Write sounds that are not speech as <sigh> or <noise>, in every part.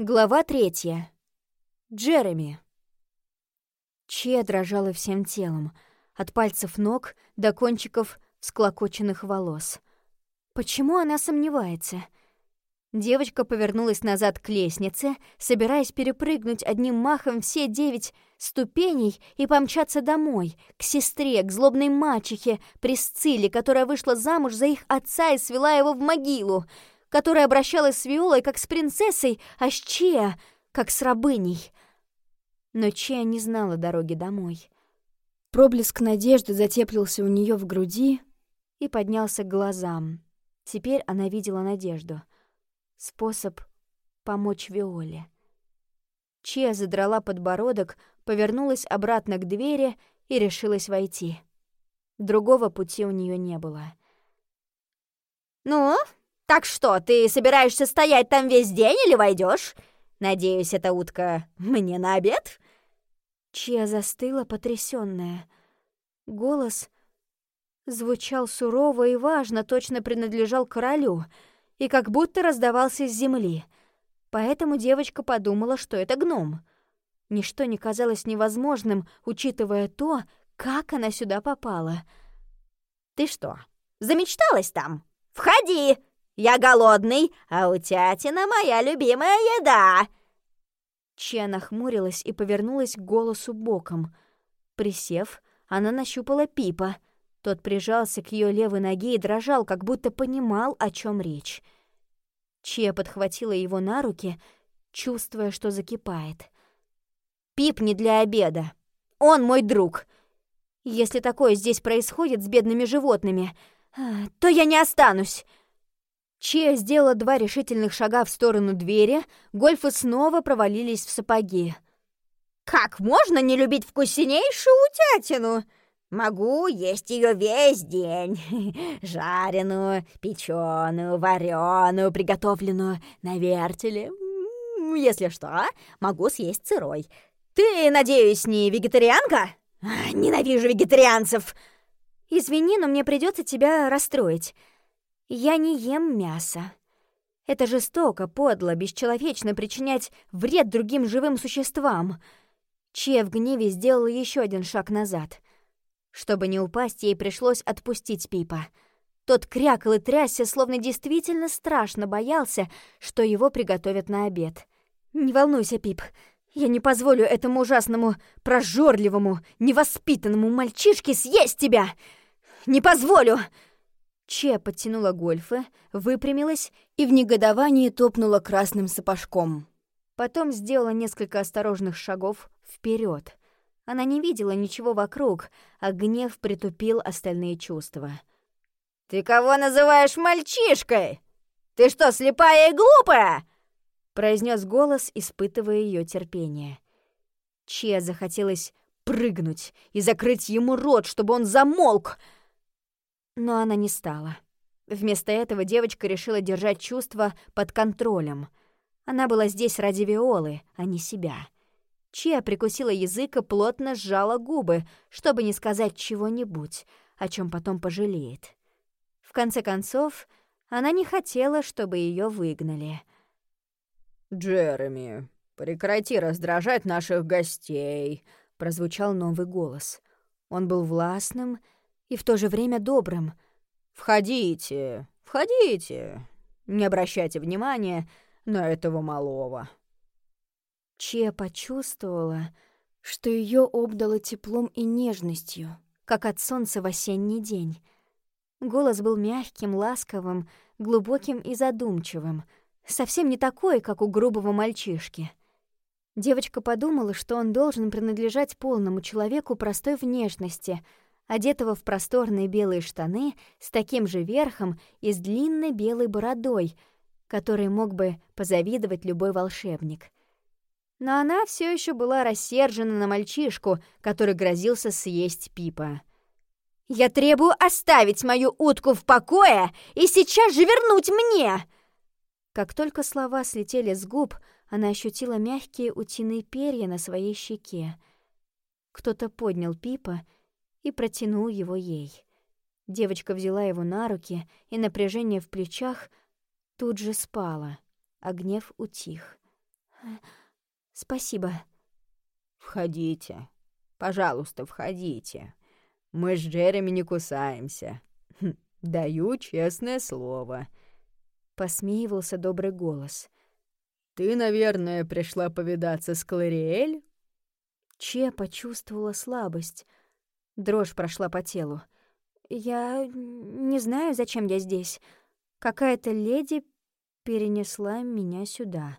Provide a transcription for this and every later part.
Глава третья. Джереми. Че дрожала всем телом, от пальцев ног до кончиков склокоченных волос. Почему она сомневается? Девочка повернулась назад к лестнице, собираясь перепрыгнуть одним махом все девять ступеней и помчаться домой, к сестре, к злобной мачехе, Присцилле, которая вышла замуж за их отца и свела его в могилу — которая обращалась с Виолой как с принцессой, а с Чеа как с рабыней. Но Чеа не знала дороги домой. Проблеск надежды затеплился у нее в груди и поднялся к глазам. Теперь она видела надежду. Способ помочь Виоле. Чеа задрала подбородок, повернулась обратно к двери и решилась войти. Другого пути у нее не было. «Ну, «Так что, ты собираешься стоять там весь день или войдешь? Надеюсь, эта утка мне на обед?» Чья застыла, потрясённая. Голос звучал сурово и важно, точно принадлежал королю, и как будто раздавался с земли. Поэтому девочка подумала, что это гном. Ничто не казалось невозможным, учитывая то, как она сюда попала. «Ты что, замечталась там? Входи!» Я голодный, а утятина моя любимая еда!» Че нахмурилась и повернулась к голосу боком. Присев, она нащупала Пипа. Тот прижался к ее левой ноге и дрожал, как будто понимал, о чем речь. Че подхватила его на руки, чувствуя, что закипает. «Пип не для обеда. Он мой друг. Если такое здесь происходит с бедными животными, а, то я не останусь!» Чия сделала два решительных шага в сторону двери, гольфы снова провалились в сапоги. «Как можно не любить вкуснейшую утятину? Могу есть ее весь день. <laughs> Жареную, печеную, вареную, приготовленную на вертеле. Если что, могу съесть сырой. Ты, надеюсь, не вегетарианка? Ненавижу вегетарианцев!» «Извини, но мне придется тебя расстроить». Я не ем мясо. Это жестоко, подло, бесчеловечно причинять вред другим живым существам. Че в гневе сделала еще один шаг назад. Чтобы не упасть, ей пришлось отпустить Пипа. Тот крякал и трясся, словно действительно страшно боялся, что его приготовят на обед. «Не волнуйся, Пип, я не позволю этому ужасному, прожорливому, невоспитанному мальчишке съесть тебя! Не позволю!» Че подтянула гольфы, выпрямилась и в негодовании топнула красным сапожком. Потом сделала несколько осторожных шагов вперед. Она не видела ничего вокруг, а гнев притупил остальные чувства. «Ты кого называешь мальчишкой? Ты что, слепая и глупая?» произнес голос, испытывая ее терпение. Че захотелось прыгнуть и закрыть ему рот, чтобы он замолк — но она не стала. Вместо этого девочка решила держать чувства под контролем. Она была здесь ради Виолы, а не себя. Чия прикусила язык и плотно сжала губы, чтобы не сказать чего-нибудь, о чем потом пожалеет. В конце концов, она не хотела, чтобы ее выгнали. «Джереми, прекрати раздражать наших гостей», — прозвучал новый голос. Он был властным и в то же время добрым. «Входите, входите, не обращайте внимания на этого малого». Че почувствовала, что ее обдало теплом и нежностью, как от солнца в осенний день. Голос был мягким, ласковым, глубоким и задумчивым, совсем не такой, как у грубого мальчишки. Девочка подумала, что он должен принадлежать полному человеку простой внешности — одетого в просторные белые штаны с таким же верхом и с длинной белой бородой, которой мог бы позавидовать любой волшебник. Но она все еще была рассержена на мальчишку, который грозился съесть Пипа. «Я требую оставить мою утку в покое и сейчас же вернуть мне!» Как только слова слетели с губ, она ощутила мягкие утиные перья на своей щеке. Кто-то поднял Пипа и протянул его ей. Девочка взяла его на руки, и напряжение в плечах тут же спало, а гнев утих. Спасибо. Входите. Пожалуйста, входите. Мы с Джереми не кусаемся. Хм, даю честное слово. Посмеивался добрый голос. Ты, наверное, пришла повидаться с Клариэль? Че почувствовала слабость. Дрожь прошла по телу. Я не знаю, зачем я здесь. Какая-то леди перенесла меня сюда.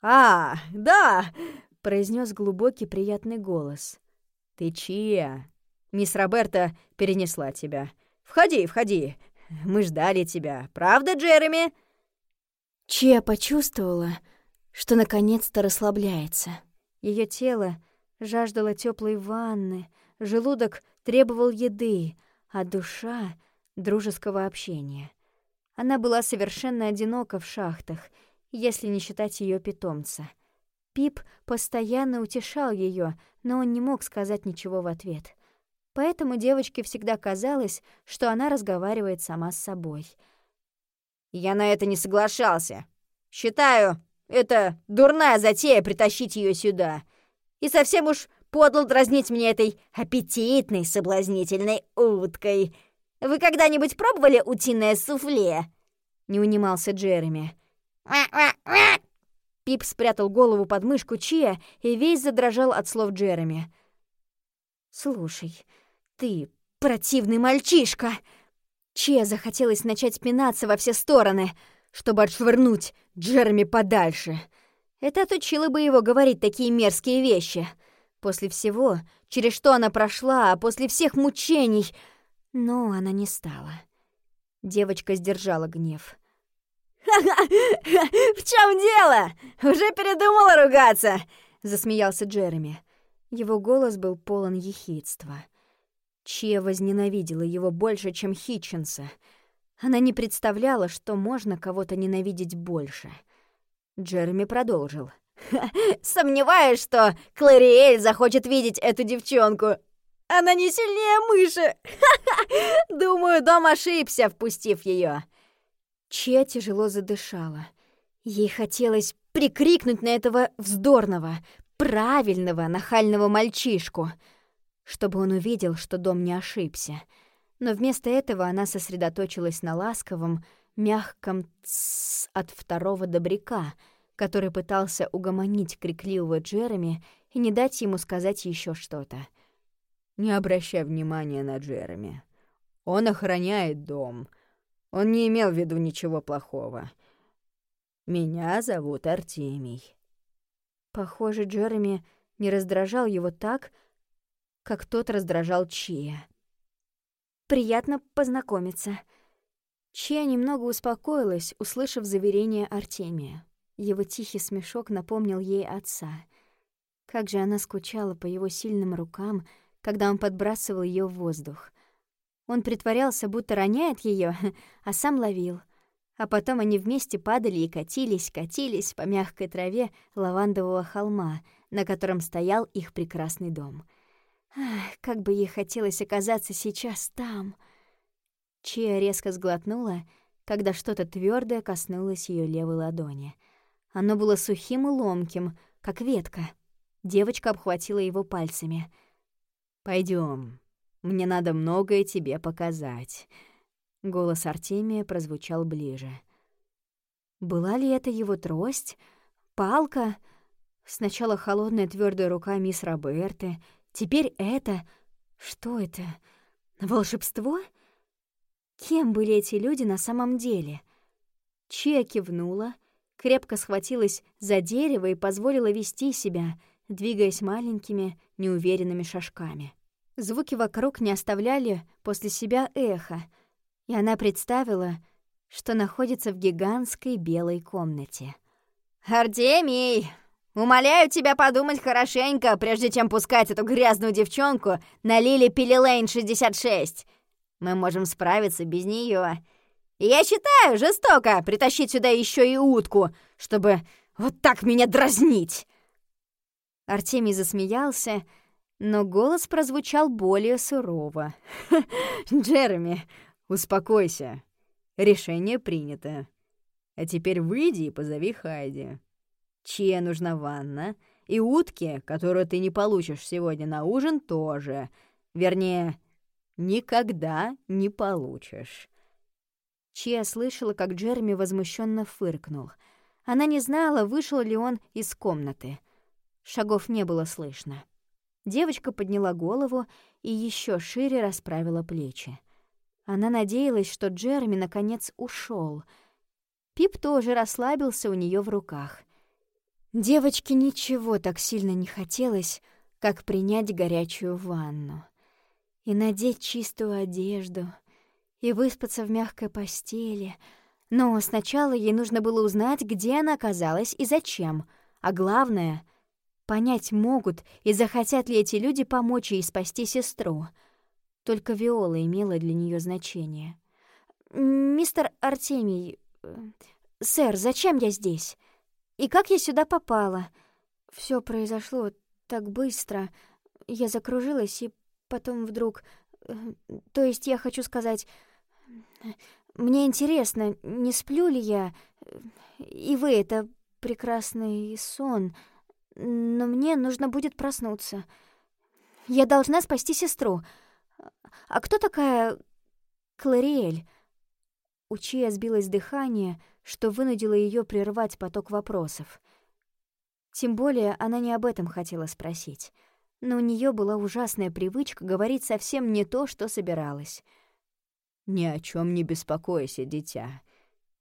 «А, да!» — произнес глубокий приятный голос. «Ты чья? Мисс Роберта перенесла тебя. Входи, входи. Мы ждали тебя. Правда, Джереми?» Чия почувствовала, что наконец-то расслабляется. Ее тело жаждало теплой ванны, желудок требовал еды, а душа — дружеского общения. Она была совершенно одинока в шахтах, если не считать ее питомца. Пип постоянно утешал ее, но он не мог сказать ничего в ответ. Поэтому девочке всегда казалось, что она разговаривает сама с собой. «Я на это не соглашался. Считаю, это дурная затея притащить ее сюда. И совсем уж подло дразнить меня этой аппетитной, соблазнительной уткой. Вы когда-нибудь пробовали утиное суфле?» Не унимался Джереми. Пип спрятал голову под мышку Чия и весь задрожал от слов Джереми. «Слушай, ты противный мальчишка!» Чия захотелось начать пинаться во все стороны, чтобы отшвырнуть Джереми подальше. Это отучило бы его говорить такие мерзкие вещи. После всего, через что она прошла, а после всех мучений... Но она не стала. Девочка сдержала гнев. «Ха-ха! <laughs> В чем дело? Уже передумала ругаться?» — засмеялся Джереми. Его голос был полон ехидства. Чия возненавидела его больше, чем Хитчинса. Она не представляла, что можно кого-то ненавидеть больше. Джереми продолжил. <laughs> «Сомневаюсь, что Клариэль захочет видеть эту девчонку. Она не сильнее мыши. <laughs> Думаю, дом ошибся, впустив ее. Чия тяжело задышала. Ей хотелось прикрикнуть на этого вздорного, правильного, нахального мальчишку, чтобы он увидел, что дом не ошибся. Но вместо этого она сосредоточилась на ласковом, мягком «тссс» от второго добряка, который пытался угомонить крикливого Джереми и не дать ему сказать еще что-то. «Не обращай внимания на Джереми. Он охраняет дом. Он не имел в виду ничего плохого. Меня зовут Артемий». Похоже, Джереми не раздражал его так, как тот раздражал Чия. «Приятно познакомиться». Чия немного успокоилась, услышав заверение Артемия. Его тихий смешок напомнил ей отца. Как же она скучала по его сильным рукам, когда он подбрасывал ее в воздух. Он притворялся, будто роняет ее, а сам ловил — а потом они вместе падали и катились, катились по мягкой траве лавандового холма, на котором стоял их прекрасный дом. Ах, как бы ей хотелось оказаться сейчас там. Чия резко сглотнула, когда что-то твердое коснулось ее левой ладони. Оно было сухим и ломким, как ветка. Девочка обхватила его пальцами. Пойдем, мне надо многое тебе показать». Голос Артемия прозвучал ближе. Была ли это его трость? Палка? Сначала холодная твердая рука мисс Роберты, теперь это... Что это? Волшебство? Кем были эти люди на самом деле? Чия кивнула, крепко схватилась за дерево и позволила вести себя, двигаясь маленькими, неуверенными шажками. Звуки вокруг не оставляли после себя эхо — и она представила, что находится в гигантской белой комнате. «Артемий, умоляю тебя подумать хорошенько, прежде чем пускать эту грязную девчонку на Лили Пилилейн 66. Мы можем справиться без нее. Я считаю, жестоко притащить сюда еще и утку, чтобы вот так меня дразнить!» Артемий засмеялся, но голос прозвучал более сурово. <laughs> «Джереми, Успокойся. Решение принято. А теперь выйди и позови Хайди. Чья нужна ванна, и утки, которую ты не получишь сегодня на ужин, тоже. Вернее, никогда не получишь». Чия слышала, как Джереми возмущенно фыркнул. Она не знала, вышел ли он из комнаты. Шагов не было слышно. Девочка подняла голову и еще шире расправила плечи. Она надеялась, что Джереми наконец ушел. Пип тоже расслабился у нее в руках. Девочке ничего так сильно не хотелось, как принять горячую ванну и надеть чистую одежду — и выспаться в мягкой постели. Но сначала ей нужно было узнать, где она оказалась и зачем. А главное — понять, могут и захотят ли эти люди помочь ей спасти сестру. Только Виола имела для нее значение. «Мистер Артемий, э, сэр, зачем я здесь? И как я сюда попала? Все произошло так быстро. Я закружилась, и потом вдруг... Э, то есть я хочу сказать, мне интересно, не сплю ли я, и вы, это прекрасный сон, но мне нужно будет проснуться. Я должна спасти сестру. А кто такая Клариэль? У Чия сбилось дыхание, что вынудило ее прервать поток вопросов. Тем более она не об этом хотела спросить. Но у нее была ужасная привычка говорить совсем не то, что собиралась. «Ни о чем не беспокойся, дитя.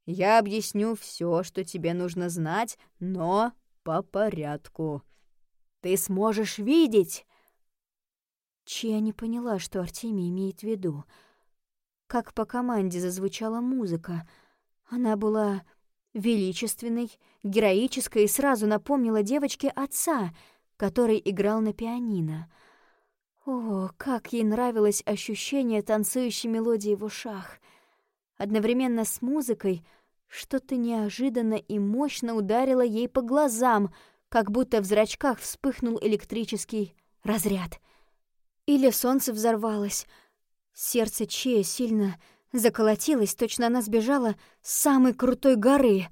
Я объясню все, что тебе нужно знать, но по порядку. Ты сможешь видеть!» Чья не поняла, что Артемий имеет в виду. Как по команде зазвучала музыка. Она была величественной, героической и сразу напомнила девочке отца, который играл на пианино — о, как ей нравилось ощущение танцующей мелодии в ушах. Одновременно с музыкой что-то неожиданно и мощно ударило ей по глазам, как будто в зрачках вспыхнул электрический разряд. Или солнце взорвалось. Сердце Чея сильно заколотилось, точно она сбежала с самой крутой горы.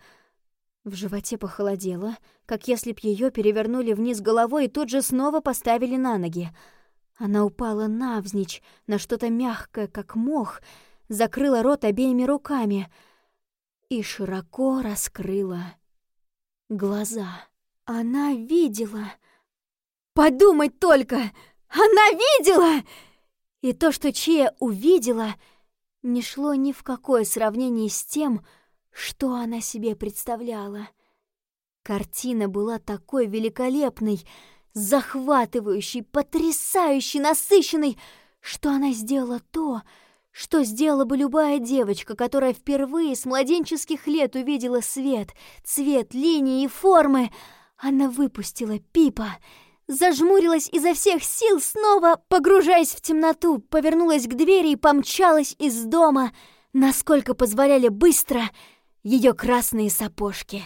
В животе похолодело, как если б ее перевернули вниз головой и тут же снова поставили на ноги — она упала навзничь на что-то мягкое, как мох, закрыла рот обеими руками и широко раскрыла глаза. Она видела. Подумать только! Она видела! И то, что Чия увидела, не шло ни в какое сравнение с тем, что она себе представляла. Картина была такой великолепной, захватывающий, потрясающий, насыщенный, что она сделала то, что сделала бы любая девочка, которая впервые с младенческих лет увидела свет, цвет, линии и формы. Она выпустила Пипа, зажмурилась изо всех сил, снова погружаясь в темноту, повернулась к двери и помчалась из дома, насколько позволяли быстро ее красные сапожки.